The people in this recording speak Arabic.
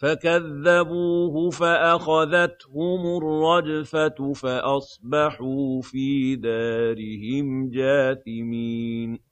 فَكَذَّبُوهُ فَأَخَذَتْهُمُ الرَّجْفَةُ فَأَصْبَحُوا فِي دَارِهِمْ جَاثِمِينَ.